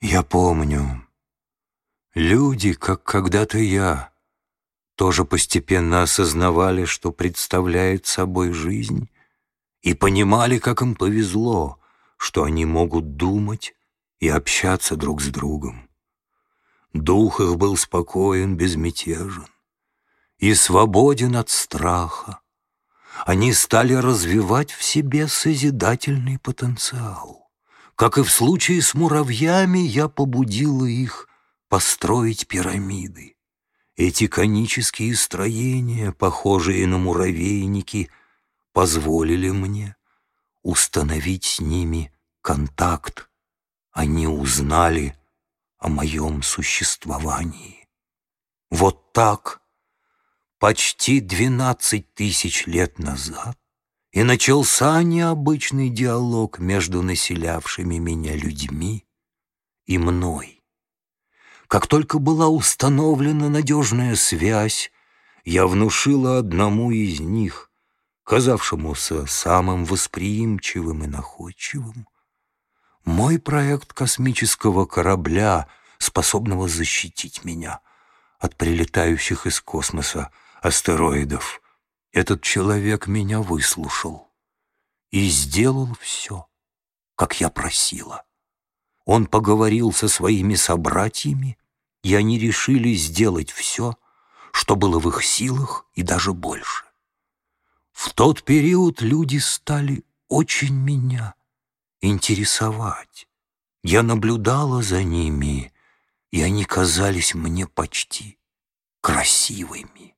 Я помню, люди, как когда-то я, тоже постепенно осознавали, что представляет собой жизнь, и понимали, как им повезло, что они могут думать и общаться друг с другом. Дух их был спокоен, безмятежен и свободен от страха. Они стали развивать в себе созидательный потенциал. Как и в случае с муравьями, я побудила их построить пирамиды. Эти конические строения, похожие на муравейники, позволили мне установить с ними контакт. Они узнали о моем существовании. Вот так, почти двенадцать тысяч лет назад, и начался необычный диалог между населявшими меня людьми и мной. Как только была установлена надежная связь, я внушила одному из них, казавшемуся самым восприимчивым и находчивым, мой проект космического корабля, способного защитить меня от прилетающих из космоса астероидов. Этот человек меня выслушал и сделал все, как я просила. Он поговорил со своими собратьями, и они решили сделать все, что было в их силах и даже больше. В тот период люди стали очень меня интересовать. Я наблюдала за ними, и они казались мне почти красивыми.